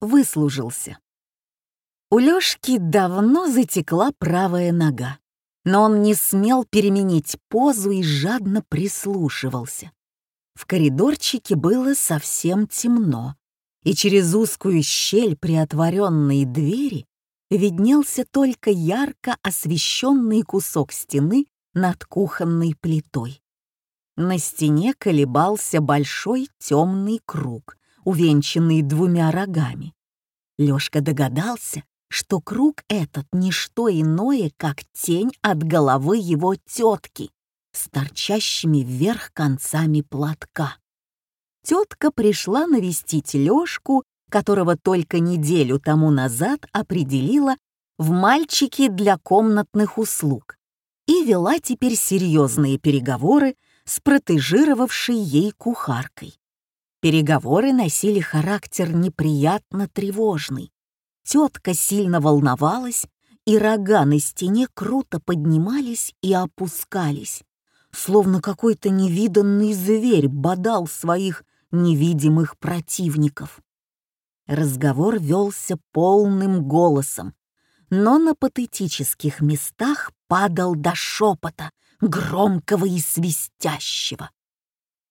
выслужился. У Лёшки давно затекла правая нога, но он не смел переменить позу и жадно прислушивался. В коридорчике было совсем темно, и через узкую щель при отворенной двери виднелся только ярко освещенный кусок стены над кухонной плитой. На стене колебался большой темный круг, увенчанный двумя рогами. Лёшка догадался, что круг этот — не что иное, как тень от головы его тетки с торчащими вверх концами платка. Тетка пришла навестить Лёшку, которого только неделю тому назад определила в мальчики для комнатных услуг и вела теперь серьезные переговоры с протежировавшей ей кухаркой. Переговоры носили характер неприятно тревожный. Тетка сильно волновалась, и рога на стене круто поднимались и опускались, словно какой-то невиданный зверь бодал своих невидимых противников. Разговор велся полным голосом, но на патетических местах падал до шепота, громкого и свистящего.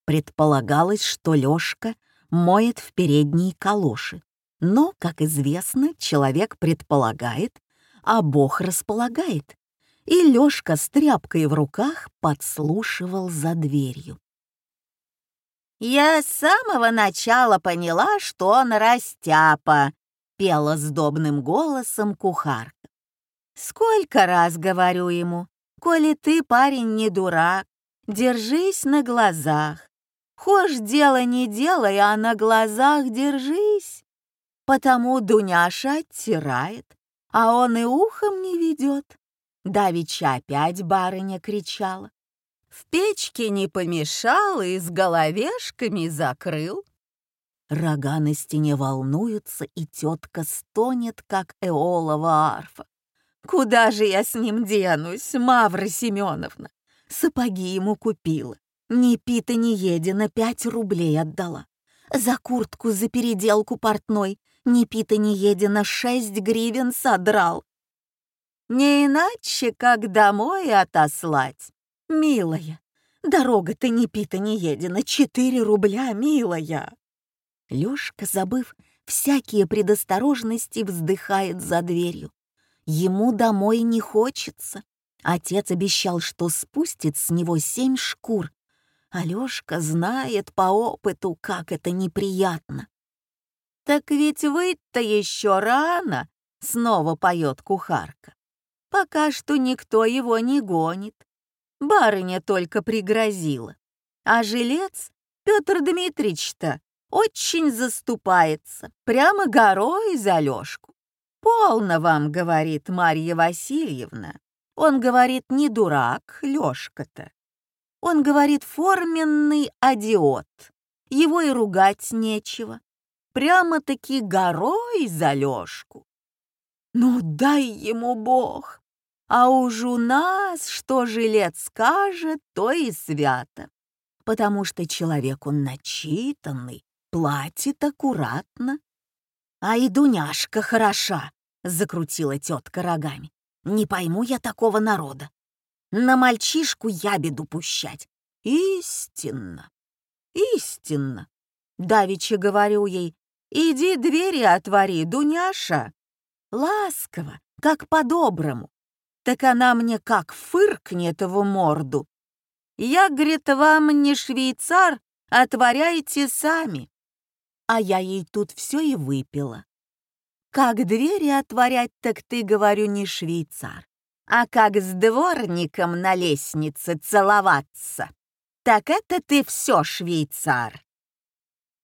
Предполагалось, что Лёшка моет в передние калоши, но, как известно, человек предполагает, а Бог располагает, и Лёшка с тряпкой в руках подслушивал за дверью. «Я с самого начала поняла, что он растяпа», — пела сдобным голосом кухарка. «Сколько раз говорю ему, коли ты, парень, не дурак, держись на глазах. Хошь дело не делай, а на глазах держись. Потому Дуняша оттирает, а он и ухом не ведет. Давича опять барыня кричала. В печке не помешал и с головешками закрыл. Рога на стене волнуются, и тетка стонет, как эолова арфа. Куда же я с ним денусь, Мавра Семеновна? Сапоги ему купила. Ни пита, ни едина пять рублей отдала. За куртку за переделку портной ни пита, ни едина шесть гривен содрал. Не иначе, как домой отослать. Милая, дорога-то ни пита, ни едина, четыре рубля, милая. Лёшка, забыв всякие предосторожности, вздыхает за дверью. Ему домой не хочется. Отец обещал, что спустит с него семь шкур. Алёшка знает по опыту, как это неприятно. «Так ведь вы-то еще рано!» — снова поет кухарка. «Пока что никто его не гонит. Барыня только пригрозила. А жилец Петр Дмитриевич-то очень заступается, прямо горой за Лёшку. «Полно вам», — говорит Марья Васильевна. Он говорит, не дурак, Лёшка-то. Он говорит, форменный адиот. Его и ругать нечего. Прямо-таки горой за Лёшку. Ну, дай ему Бог. А уж у нас, что жилец скажет, то и свято. Потому что человек он начитанный, платит аккуратно, «А и Дуняшка хороша!» — закрутила тетка рогами. «Не пойму я такого народа. На мальчишку ябеду пущать. Истинно, истинно. Давичи говорю ей, иди двери отвори, Дуняша. Ласково, как по-доброму. Так она мне как фыркнет в морду. Я, говорит, вам не швейцар, отворяйте сами а я ей тут все и выпила. Как двери отворять, так ты, говорю, не швейцар, а как с дворником на лестнице целоваться. Так это ты все швейцар.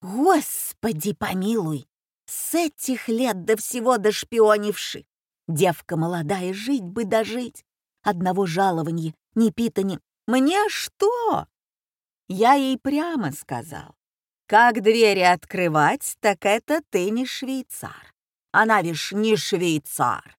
Господи помилуй, с этих лет до всего дошпионивши. Девка молодая, жить бы дожить. Одного жалования, ни пита, ни... Мне что? Я ей прямо сказал. Как двери открывать, так это ты не швейцар. Она вишь не швейцар.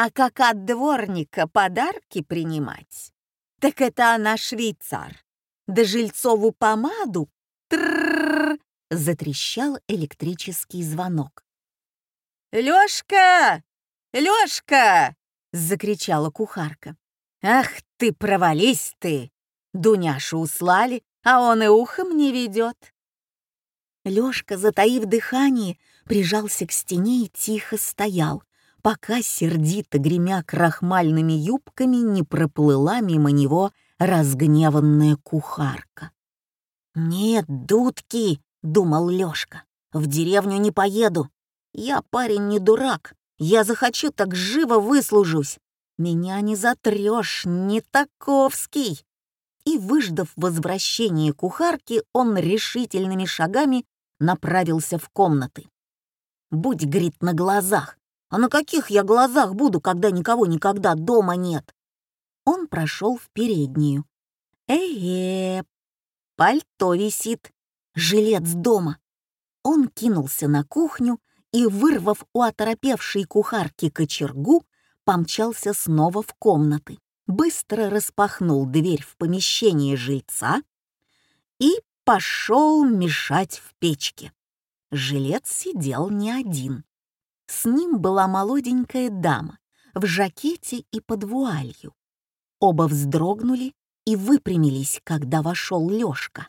А как от дворника подарки принимать, так это она швейцар. Да жильцову помаду тррррр затрещал электрический звонок. «Лёшка! Лёшка!» — закричала кухарка. «Ах ты, провались ты! Дуняшу услали, а он и ухом не ведет. Лёшка, затаив дыхание, прижался к стене и тихо стоял, пока сердито гремя крахмальными юбками не проплыла мимо него разгневанная кухарка. «Нет, дудки!» — думал Лёшка. «В деревню не поеду. Я парень не дурак. Я захочу, так живо выслужусь. Меня не затрёшь, не таковский!» И, выждав возвращение кухарки, он решительными шагами направился в комнаты. «Будь, — говорит, — на глазах. А на каких я глазах буду, когда никого никогда дома нет?» Он прошел в переднюю. «Э-э, пальто висит, жилец дома». Он кинулся на кухню и, вырвав у оторопевшей кухарки кочергу, помчался снова в комнаты, быстро распахнул дверь в помещение жильца и пошел мешать в печке. Жилец сидел не один. С ним была молоденькая дама в жакете и под вуалью. Оба вздрогнули и выпрямились, когда вошел Лёшка.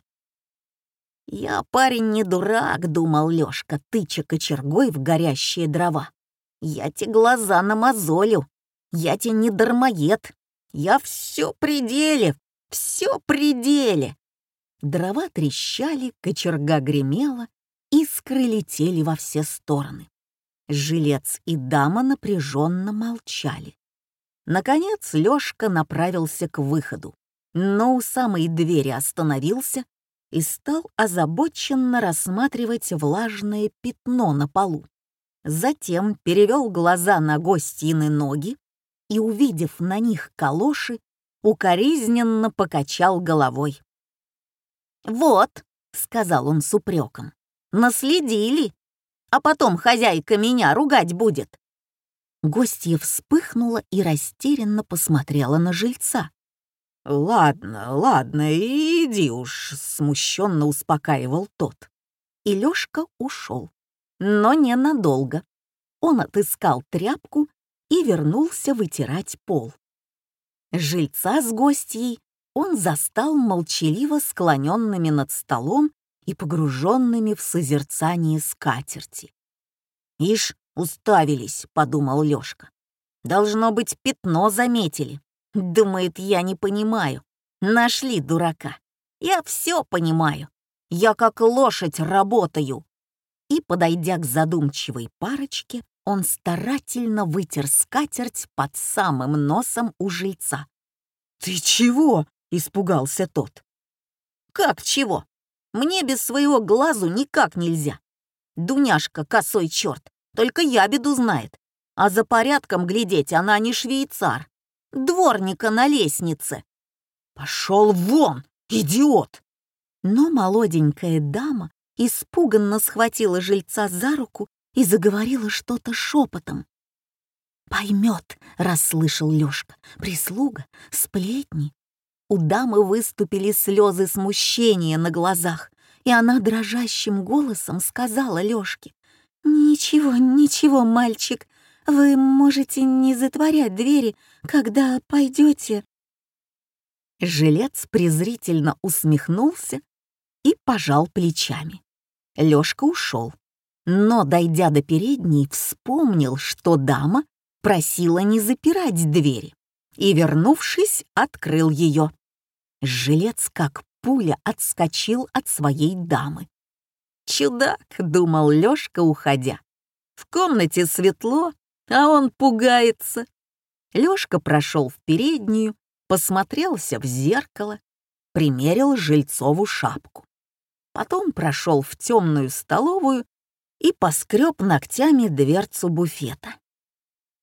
«Я парень не дурак», — думал Лёшка, тыча кочергой в горящие дрова. «Я те глаза намазолю, я те не дармоед, я все пределе, все пределе». Дрова трещали, кочерга гремела, искры летели во все стороны. Жилец и дама напряженно молчали. Наконец Лёшка направился к выходу, но у самой двери остановился и стал озабоченно рассматривать влажное пятно на полу. Затем перевел глаза на гостины ноги и, увидев на них калоши, укоризненно покачал головой. «Вот», — сказал он с упреком, — «наследили, а потом хозяйка меня ругать будет». Гостья вспыхнула и растерянно посмотрела на жильца. «Ладно, ладно, иди уж», — смущенно успокаивал тот. И Лёшка ушел, но ненадолго. Он отыскал тряпку и вернулся вытирать пол. Жильца с гостьей он застал молчаливо склоненными над столом и погруженными в созерцание скатерти. «Ишь, уставились», — подумал Лёшка. «Должно быть, пятно заметили. Думает, я не понимаю. Нашли дурака. Я все понимаю. Я как лошадь работаю». И, подойдя к задумчивой парочке, он старательно вытер скатерть под самым носом у жильца. «Ты чего?» — испугался тот. «Как чего? Мне без своего глазу никак нельзя. Дуняшка, косой черт, только я беду знает. А за порядком глядеть она не швейцар дворника на лестнице. «Пошел вон, идиот!» Но молоденькая дама испуганно схватила жильца за руку и заговорила что-то шепотом. «Поймет», — расслышал Лёшка, — «прислуга, сплетни». У дамы выступили слезы смущения на глазах, и она дрожащим голосом сказала Лёшке, «Ничего, ничего, мальчик, вы можете не затворять двери, когда пойдете. Жилец презрительно усмехнулся и пожал плечами. Лёшка ушел, но, дойдя до передней, вспомнил, что дама просила не запирать двери, и, вернувшись, открыл ее. Жилец, как пуля, отскочил от своей дамы. «Чудак», — думал Лёшка, уходя. «В комнате светло, а он пугается. Лёшка прошел в переднюю, посмотрелся в зеркало, примерил Жильцову шапку. Потом прошел в темную столовую и поскреб ногтями дверцу буфета.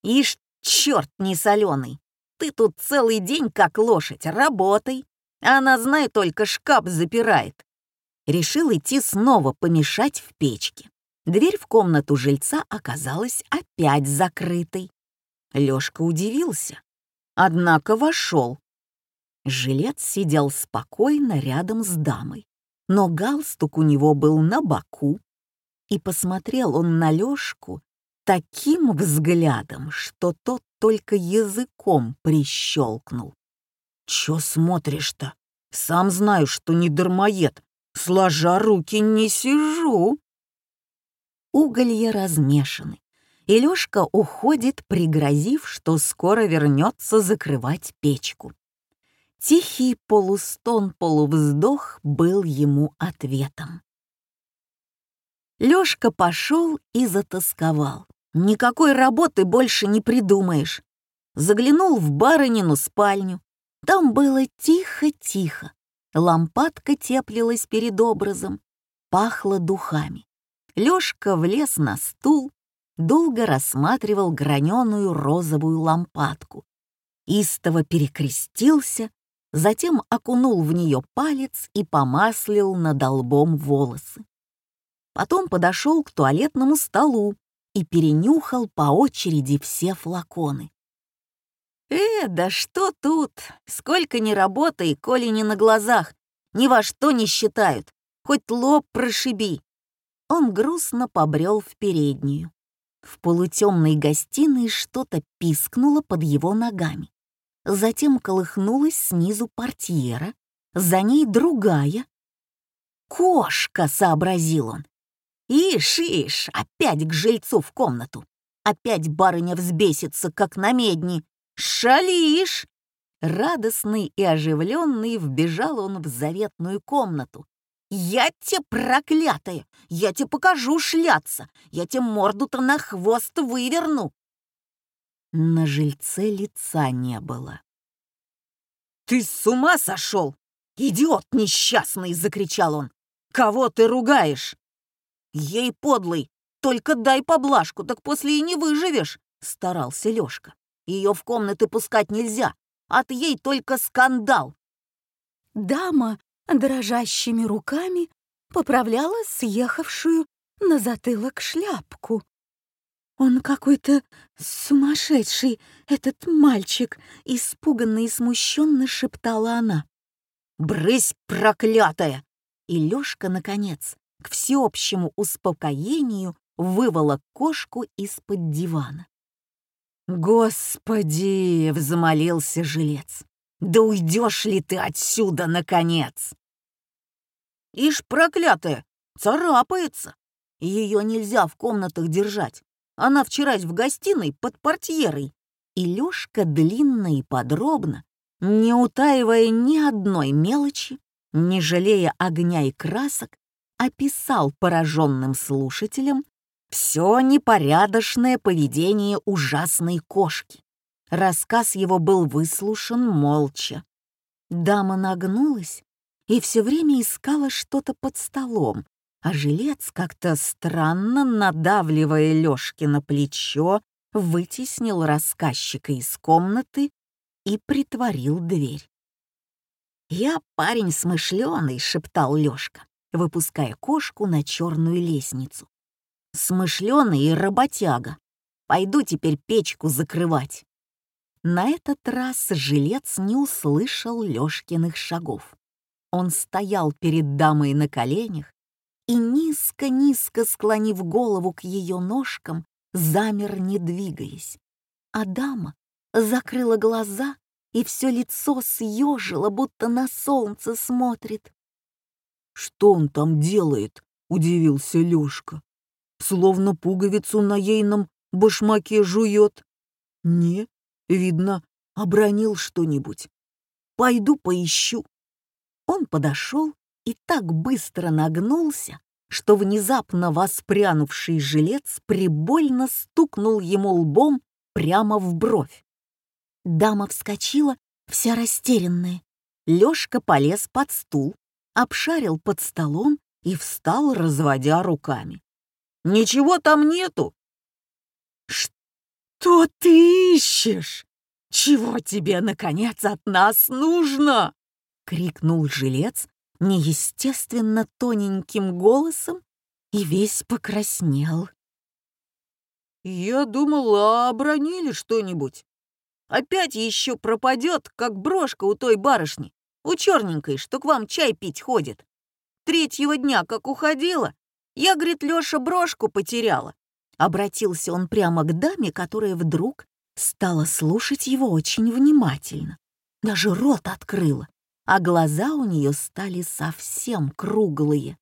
«Ишь, черт не соленый, ты тут целый день как лошадь, работай, она, знай, только шкаф запирает». Решил идти снова помешать в печке. Дверь в комнату жильца оказалась опять закрытой. Лёшка удивился, однако вошел. Жилец сидел спокойно рядом с дамой, но галстук у него был на боку, и посмотрел он на Лёшку таким взглядом, что тот только языком прищелкнул. «Чё смотришь-то? Сам знаю, что не дармоед. Сложа руки не сижу». Уголья размешаны, и Лёшка уходит, пригрозив, что скоро вернется закрывать печку. Тихий полустон-полувздох был ему ответом. Лёшка пошел и затасковал. Никакой работы больше не придумаешь. Заглянул в барынину спальню. Там было тихо-тихо. Лампадка теплилась перед образом, пахло духами. Лёшка влез на стул, долго рассматривал граненую розовую лампадку. Истово перекрестился, затем окунул в нее палец и помаслил над лбом волосы. Потом подошел к туалетному столу и перенюхал по очереди все флаконы. «Э, да что тут? Сколько ни работай, коли не на глазах, ни во что не считают, хоть лоб прошиби». Он грустно побрел в переднюю. В полутемной гостиной что-то пискнуло под его ногами. Затем колыхнулась снизу портьера, за ней другая. «Кошка!» — сообразил он. «Ишь, ишь, опять к жильцу в комнату! Опять барыня взбесится, как на медни! Шалишь!» Радостный и оживленный вбежал он в заветную комнату. «Я тебе проклятая! Я тебе покажу шляться! Я тебе морду-то на хвост выверну!» На жильце лица не было. «Ты с ума сошел? Идиот несчастный!» — закричал он. «Кого ты ругаешь?» «Ей подлый! Только дай поблажку, так после и не выживешь!» — старался Лёшка. «Ее в комнаты пускать нельзя, от ей только скандал!» Дама дрожащими руками поправляла съехавшую на затылок шляпку. «Он какой-то сумасшедший, этот мальчик!» — испуганно и смущенно шептала она. «Брысь, проклятая!» И Лёшка, наконец, к всеобщему успокоению выволок кошку из-под дивана. «Господи!» — взмолился жилец. «Да уйдешь ли ты отсюда, наконец?» «Ишь, проклятая, царапается! Ее нельзя в комнатах держать. Она вчера в гостиной под портьерой. И Лёшка длинно и подробно, не утаивая ни одной мелочи, не жалея огня и красок, описал пораженным слушателям все непорядочное поведение ужасной кошки. Рассказ его был выслушан молча. Дама нагнулась и все время искала что-то под столом, а жилец, как-то странно надавливая Лёшке на плечо, вытеснил рассказчика из комнаты и притворил дверь. «Я парень смышленый», — шептал Лёшка, выпуская кошку на черную лестницу. «Смышленый и работяга. Пойду теперь печку закрывать». На этот раз жилец не услышал Лёшкиных шагов. Он стоял перед дамой на коленях, и, низко-низко склонив голову к ее ножкам, замер, не двигаясь. А дама закрыла глаза и все лицо съежило, будто на солнце смотрит. «Что он там делает?» — удивился Лёшка. «Словно пуговицу на ейном башмаке жует. Не, видно, обронил что-нибудь. Пойду поищу». Он подошел и так быстро нагнулся, что внезапно воспрянувший жилец прибольно стукнул ему лбом прямо в бровь. Дама вскочила, вся растерянная. Лёшка полез под стул, обшарил под столом и встал, разводя руками. «Ничего там нету!» «Что ты ищешь? Чего тебе, наконец, от нас нужно?» — крикнул жилец, неестественно тоненьким голосом и весь покраснел. «Я думала, обронили что-нибудь. Опять еще пропадет, как брошка у той барышни, у черненькой, что к вам чай пить ходит. Третьего дня, как уходила, я, говорит, Леша, брошку потеряла. Обратился он прямо к даме, которая вдруг стала слушать его очень внимательно. Даже рот открыла, а глаза у нее стали совсем круглые.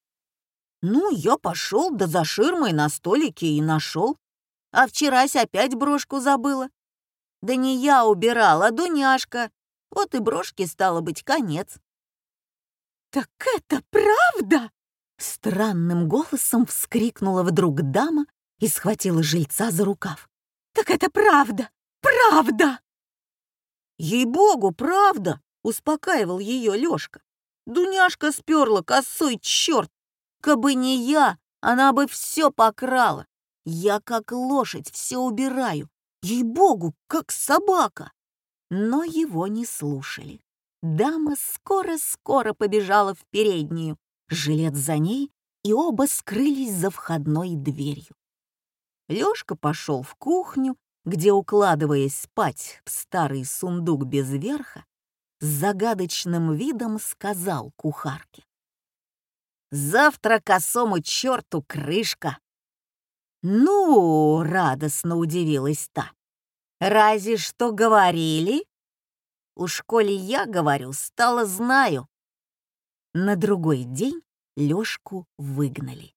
«Ну, я пошел, да за ширмой на столике и нашел. А вчерась опять брошку забыла. Да не я убирала, а Дуняшка. Вот и брошки стало быть конец». «Так это правда?» Странным голосом вскрикнула вдруг дама и схватила жильца за рукав. «Так это правда! Правда!» «Ей-богу, правда!» — успокаивал ее Лёшка. «Дуняшка сперла косой черт! Кабы не я, она бы все покрала. Я как лошадь все убираю. Ей-богу, как собака!» Но его не слушали. Дама скоро-скоро побежала в переднюю, жилет за ней, и оба скрылись за входной дверью. Лёшка пошел в кухню, где, укладываясь спать в старый сундук без верха, с загадочным видом сказал кухарке. «Завтра косому черту крышка!» «Ну!» — радостно удивилась та. «Разве что говорили?» «Уж коли я говорю, стало знаю». На другой день Лёшку выгнали.